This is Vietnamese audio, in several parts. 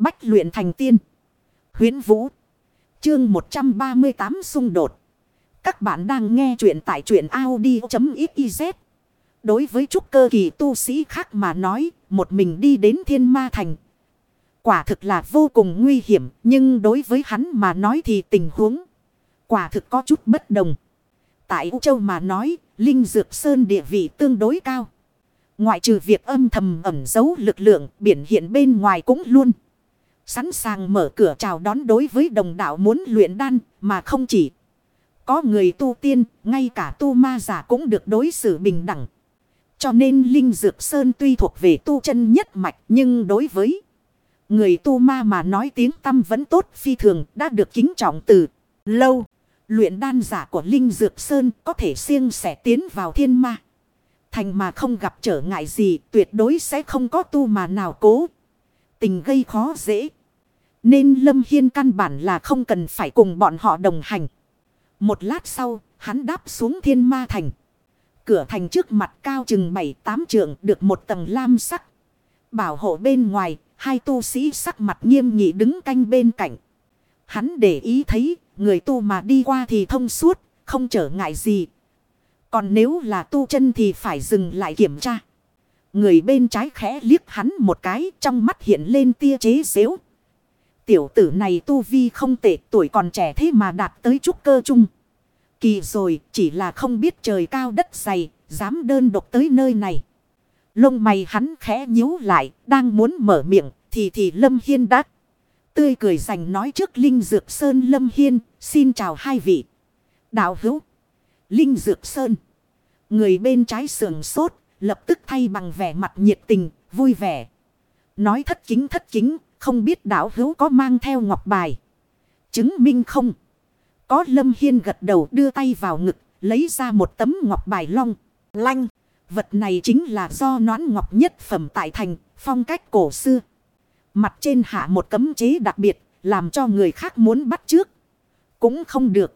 Bách luyện thành tiên. Huyến Vũ. Chương 138 xung đột. Các bạn đang nghe truyện tại truyện Audi.xyz. Đối với trúc cơ kỳ tu sĩ khác mà nói, một mình đi đến thiên ma thành. Quả thực là vô cùng nguy hiểm, nhưng đối với hắn mà nói thì tình huống. Quả thực có chút bất đồng. Tại U Châu mà nói, Linh Dược Sơn địa vị tương đối cao. Ngoại trừ việc âm thầm ẩn giấu lực lượng, biển hiện bên ngoài cũng luôn. Sẵn sàng mở cửa chào đón đối với đồng đạo muốn luyện đan mà không chỉ. Có người tu tiên, ngay cả tu ma giả cũng được đối xử bình đẳng. Cho nên Linh Dược Sơn tuy thuộc về tu chân nhất mạch nhưng đối với người tu ma mà nói tiếng tâm vẫn tốt phi thường đã được kính trọng từ lâu. Luyện đan giả của Linh Dược Sơn có thể siêng sẽ tiến vào thiên ma. Thành mà không gặp trở ngại gì tuyệt đối sẽ không có tu mà nào cố. Tình gây khó dễ. Nên Lâm Hiên căn bản là không cần phải cùng bọn họ đồng hành. Một lát sau, hắn đáp xuống thiên ma thành. Cửa thành trước mặt cao chừng 7-8 trượng được một tầng lam sắc. Bảo hộ bên ngoài, hai tu sĩ sắc mặt nghiêm nghị đứng canh bên cạnh. Hắn để ý thấy, người tu mà đi qua thì thông suốt, không trở ngại gì. Còn nếu là tu chân thì phải dừng lại kiểm tra. Người bên trái khẽ liếc hắn một cái trong mắt hiện lên tia chế xếu. Tiểu tử này tu vi không tệ tuổi còn trẻ thế mà đạt tới trúc cơ chung. Kỳ rồi chỉ là không biết trời cao đất dày, dám đơn độc tới nơi này. Lông mày hắn khẽ nhíu lại, đang muốn mở miệng, thì thì Lâm Hiên đắc. Tươi cười dành nói trước Linh Dược Sơn Lâm Hiên, xin chào hai vị. Đạo hữu, Linh Dược Sơn. Người bên trái sườn sốt, lập tức thay bằng vẻ mặt nhiệt tình, vui vẻ. Nói thất kính thất kính, không biết đạo hữu có mang theo ngọc bài. Chứng minh không? Có Lâm Hiên gật đầu đưa tay vào ngực, lấy ra một tấm ngọc bài long, lanh. Vật này chính là do nón ngọc nhất phẩm tại thành, phong cách cổ xưa. Mặt trên hạ một cấm chế đặc biệt, làm cho người khác muốn bắt trước. Cũng không được.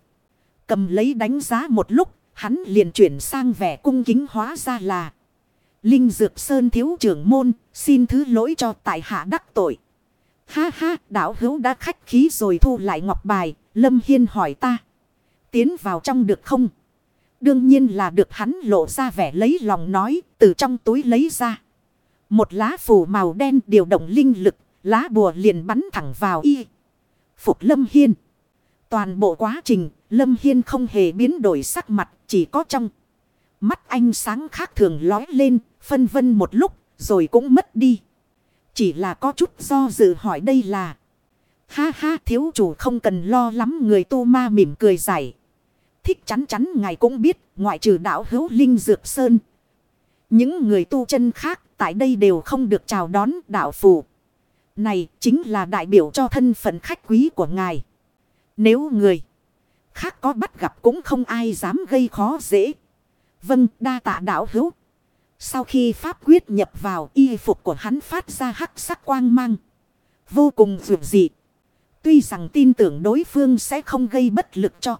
Cầm lấy đánh giá một lúc, hắn liền chuyển sang vẻ cung kính hóa ra là. Linh Dược Sơn thiếu trưởng môn, xin thứ lỗi cho tại hạ đắc tội. Ha ha, đạo hữu đã khách khí rồi thu lại ngọc bài, Lâm Hiên hỏi ta. Tiến vào trong được không? Đương nhiên là được hắn lộ ra vẻ lấy lòng nói, từ trong túi lấy ra. Một lá phù màu đen điều động linh lực, lá bùa liền bắn thẳng vào y. Phục Lâm Hiên. Toàn bộ quá trình, Lâm Hiên không hề biến đổi sắc mặt, chỉ có trong. Mắt anh sáng khác thường lói lên, phân vân một lúc, rồi cũng mất đi. Chỉ là có chút do dự hỏi đây là. Ha ha, thiếu chủ không cần lo lắm, người tu ma mỉm cười giải. Thích chắn chắn, ngài cũng biết, ngoại trừ đạo hữu Linh Dược Sơn. Những người tu chân khác tại đây đều không được chào đón đạo phù. Này, chính là đại biểu cho thân phận khách quý của ngài. Nếu người khác có bắt gặp cũng không ai dám gây khó dễ. Vâng đa tạ đạo hữu. Sau khi pháp quyết nhập vào, y phục của hắn phát ra hắc sắc quang mang. Vô cùng vượt dị. Tuy rằng tin tưởng đối phương sẽ không gây bất lực cho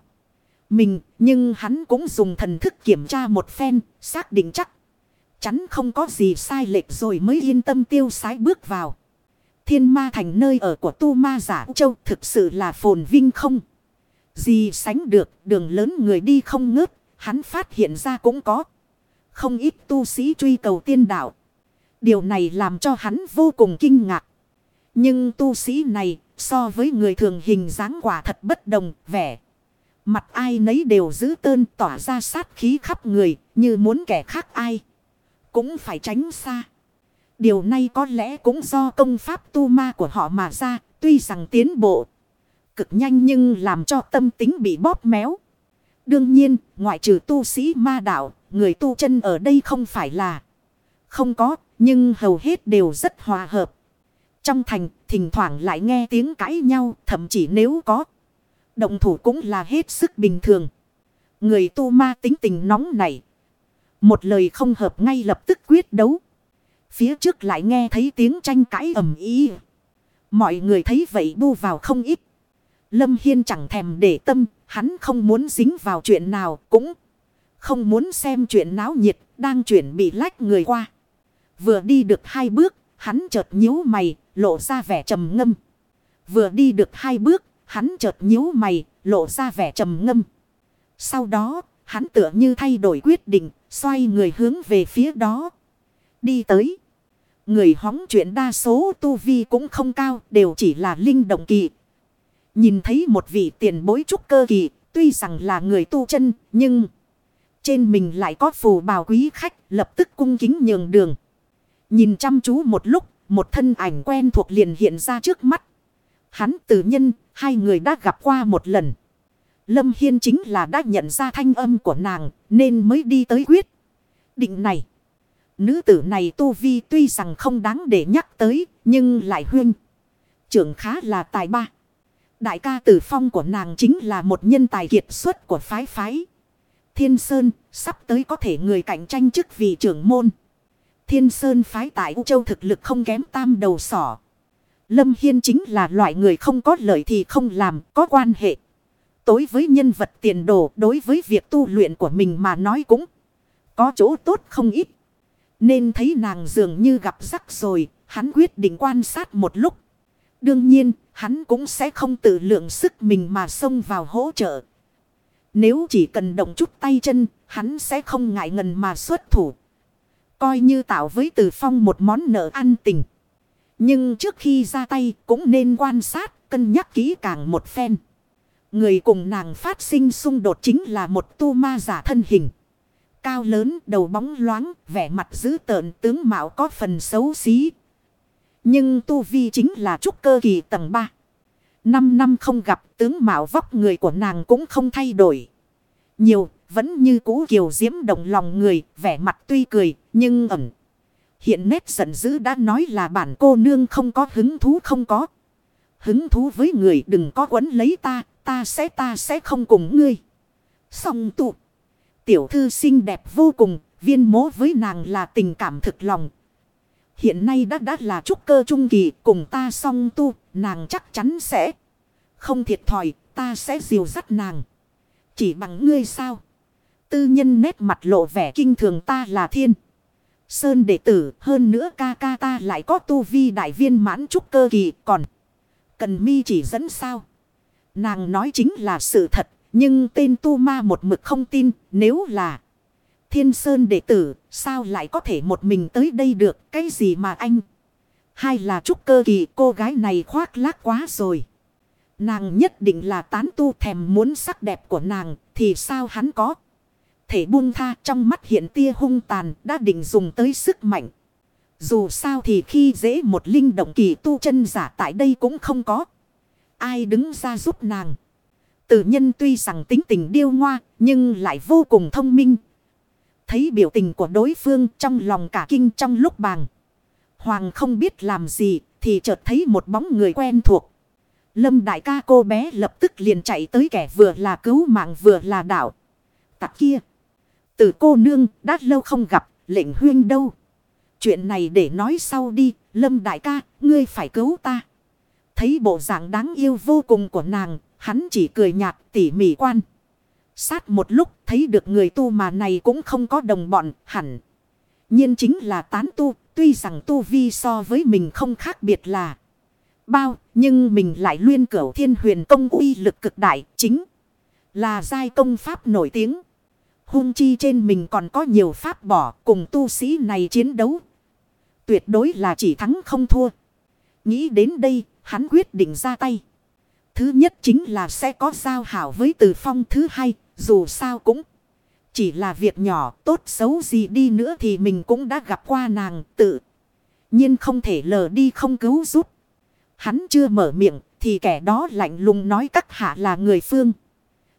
mình. Nhưng hắn cũng dùng thần thức kiểm tra một phen. Xác định chắc. Chắn không có gì sai lệch rồi mới yên tâm tiêu sái bước vào. Thiên ma thành nơi ở của tu ma giả châu thực sự là phồn vinh không. Gì sánh được, đường lớn người đi không ngớt. Hắn phát hiện ra cũng có. Không ít tu sĩ truy cầu tiên đạo. Điều này làm cho hắn vô cùng kinh ngạc. Nhưng tu sĩ này so với người thường hình dáng quả thật bất đồng vẻ. Mặt ai nấy đều giữ tơn tỏa ra sát khí khắp người như muốn kẻ khác ai. Cũng phải tránh xa. Điều này có lẽ cũng do công pháp tu ma của họ mà ra. Tuy rằng tiến bộ cực nhanh nhưng làm cho tâm tính bị bóp méo. Đương nhiên, ngoại trừ tu sĩ ma đạo, người tu chân ở đây không phải là không có, nhưng hầu hết đều rất hòa hợp. Trong thành, thỉnh thoảng lại nghe tiếng cãi nhau, thậm chí nếu có. Động thủ cũng là hết sức bình thường. Người tu ma tính tình nóng này. Một lời không hợp ngay lập tức quyết đấu. Phía trước lại nghe thấy tiếng tranh cãi ầm ý. Mọi người thấy vậy bu vào không ít. Lâm Hiên chẳng thèm để tâm, hắn không muốn dính vào chuyện nào cũng không muốn xem chuyện náo nhiệt, đang chuyển bị lách người qua. Vừa đi được hai bước, hắn chợt nhíu mày, lộ ra vẻ trầm ngâm. Vừa đi được hai bước, hắn chợt nhíu mày, lộ ra vẻ trầm ngâm. Sau đó, hắn tựa như thay đổi quyết định, xoay người hướng về phía đó. Đi tới. Người hóng chuyện đa số tu vi cũng không cao, đều chỉ là linh động kỳ. Nhìn thấy một vị tiền bối trúc cơ kỳ, tuy rằng là người tu chân, nhưng... Trên mình lại có phù bào quý khách, lập tức cung kính nhường đường. Nhìn chăm chú một lúc, một thân ảnh quen thuộc liền hiện ra trước mắt. Hắn tử nhân, hai người đã gặp qua một lần. Lâm Hiên chính là đã nhận ra thanh âm của nàng, nên mới đi tới quyết. Định này. Nữ tử này tu vi tuy rằng không đáng để nhắc tới, nhưng lại huyên. Trưởng khá là tài ba. Đại ca tử phong của nàng chính là một nhân tài kiệt xuất của phái phái. Thiên Sơn, sắp tới có thể người cạnh tranh chức vị trưởng môn. Thiên Sơn phái tại U Châu thực lực không kém tam đầu sỏ. Lâm Hiên chính là loại người không có lợi thì không làm, có quan hệ. Tối với nhân vật tiền đồ, đối với việc tu luyện của mình mà nói cũng có chỗ tốt không ít. Nên thấy nàng dường như gặp rắc rồi, hắn quyết định quan sát một lúc. Đương nhiên, hắn cũng sẽ không tự lượng sức mình mà xông vào hỗ trợ. Nếu chỉ cần động chút tay chân, hắn sẽ không ngại ngần mà xuất thủ. Coi như tạo với từ phong một món nợ ăn tình. Nhưng trước khi ra tay cũng nên quan sát, cân nhắc kỹ càng một phen. Người cùng nàng phát sinh xung đột chính là một tu ma giả thân hình. Cao lớn, đầu bóng loáng, vẻ mặt dữ tợn tướng mạo có phần xấu xí. Nhưng tu vi chính là trúc cơ kỳ tầng 3. Năm năm không gặp tướng mạo vóc người của nàng cũng không thay đổi. Nhiều, vẫn như cũ kiều diễm động lòng người, vẻ mặt tuy cười, nhưng ẩn. Hiện nét giận dữ đã nói là bản cô nương không có hứng thú không có. Hứng thú với người đừng có quấn lấy ta, ta sẽ ta sẽ không cùng ngươi. Xong tụ. Tiểu thư xinh đẹp vô cùng, viên mố với nàng là tình cảm thực lòng. Hiện nay đã đã là trúc cơ trung kỳ cùng ta song tu, nàng chắc chắn sẽ không thiệt thòi, ta sẽ dìu dắt nàng. Chỉ bằng ngươi sao? Tư nhân nét mặt lộ vẻ kinh thường ta là thiên. Sơn đệ tử hơn nữa ca ca ta lại có tu vi đại viên mãn trúc cơ kỳ còn. Cần mi chỉ dẫn sao? Nàng nói chính là sự thật. Nhưng tên tu ma một mực không tin nếu là thiên sơn đệ tử, sao lại có thể một mình tới đây được cái gì mà anh. Hay là trúc cơ kỳ, cô gái này khoác lác quá rồi. Nàng nhất định là tán tu thèm muốn sắc đẹp của nàng, thì sao hắn có. Thể buông tha, trong mắt hiện tia hung tàn, đã định dùng tới sức mạnh. Dù sao thì khi dễ một linh động kỳ tu chân giả tại đây cũng không có. Ai đứng ra giúp nàng. Tử nhân tuy rằng tính tình điêu ngoa, nhưng lại vô cùng thông minh. Thấy biểu tình của đối phương trong lòng cả kinh trong lúc bàng. Hoàng không biết làm gì thì chợt thấy một bóng người quen thuộc. Lâm đại ca cô bé lập tức liền chạy tới kẻ vừa là cứu mạng vừa là đảo. Tặc kia. Từ cô nương đã lâu không gặp, lệnh huyên đâu. Chuyện này để nói sau đi. Lâm đại ca, ngươi phải cứu ta. Thấy bộ dạng đáng yêu vô cùng của nàng. Hắn chỉ cười nhạt tỉ mỉ quan. Sát một lúc thấy được người tu mà này cũng không có đồng bọn hẳn. nhiên chính là tán tu. Tuy rằng tu vi so với mình không khác biệt là bao, nhưng mình lại luyên cửu thiên huyền công uy lực cực đại, chính là giai công pháp nổi tiếng. Hung chi trên mình còn có nhiều pháp bỏ cùng tu sĩ này chiến đấu. Tuyệt đối là chỉ thắng không thua. Nghĩ đến đây, hắn quyết định ra tay. Thứ nhất chính là sẽ có giao hảo với từ phong thứ hai, dù sao cũng chỉ là việc nhỏ, tốt xấu gì đi nữa thì mình cũng đã gặp qua nàng tự. nhiên không thể lờ đi không cứu giúp. Hắn chưa mở miệng thì kẻ đó lạnh lùng nói các hạ là người phương.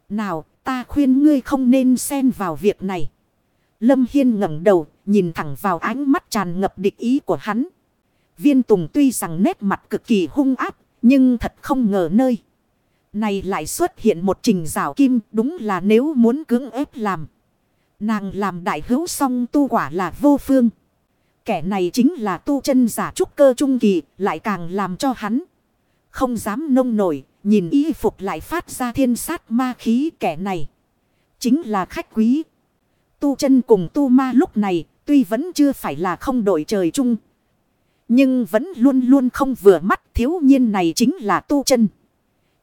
Nào ta khuyên ngươi không nên xen vào việc này. Lâm Hiên ngẩng đầu nhìn thẳng vào ánh mắt tràn ngập địch ý của hắn. Viên Tùng tuy rằng nét mặt cực kỳ hung áp nhưng thật không ngờ nơi. Này lại xuất hiện một trình rào kim đúng là nếu muốn cưỡng ép làm. Nàng làm đại hữu song tu quả là vô phương. Kẻ này chính là tu chân giả trúc cơ trung kỳ, lại càng làm cho hắn. Không dám nông nổi, nhìn y phục lại phát ra thiên sát ma khí kẻ này. Chính là khách quý. Tu chân cùng tu ma lúc này, tuy vẫn chưa phải là không đổi trời chung. Nhưng vẫn luôn luôn không vừa mắt thiếu nhiên này chính là tu chân.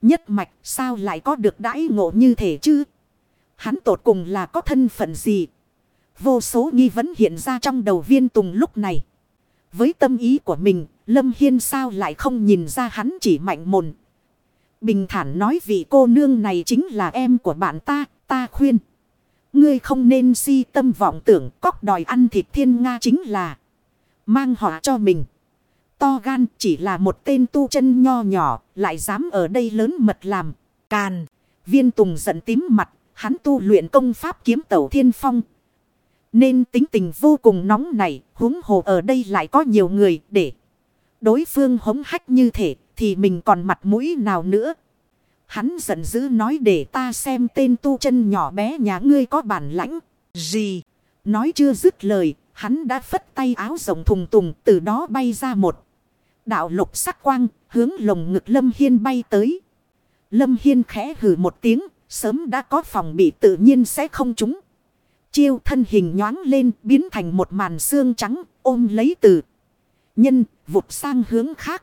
Nhất mạch sao lại có được đãi ngộ như thế chứ? Hắn tột cùng là có thân phận gì? Vô số nghi vấn hiện ra trong đầu viên tùng lúc này. Với tâm ý của mình, Lâm Hiên sao lại không nhìn ra hắn chỉ mạnh mồn. Bình thản nói vị cô nương này chính là em của bạn ta, ta khuyên. Ngươi không nên si tâm vọng tưởng cóc đòi ăn thịt thiên Nga chính là mang họa cho mình. To gan chỉ là một tên tu chân nho nhỏ, lại dám ở đây lớn mật làm. Càn, viên tùng giận tím mặt, hắn tu luyện công pháp kiếm tẩu thiên phong. Nên tính tình vô cùng nóng này, huống hồ ở đây lại có nhiều người để đối phương hống hách như thế, thì mình còn mặt mũi nào nữa. Hắn giận dữ nói để ta xem tên tu chân nhỏ bé nhà ngươi có bản lãnh. Gì? Nói chưa dứt lời, hắn đã phất tay áo rộng thùng tùng từ đó bay ra một. Đạo lục sắc quang, hướng lồng ngực Lâm Hiên bay tới. Lâm Hiên khẽ hử một tiếng, sớm đã có phòng bị tự nhiên sẽ không trúng. Chiêu thân hình nhoáng lên, biến thành một màn xương trắng, ôm lấy từ. Nhân, vụt sang hướng khác.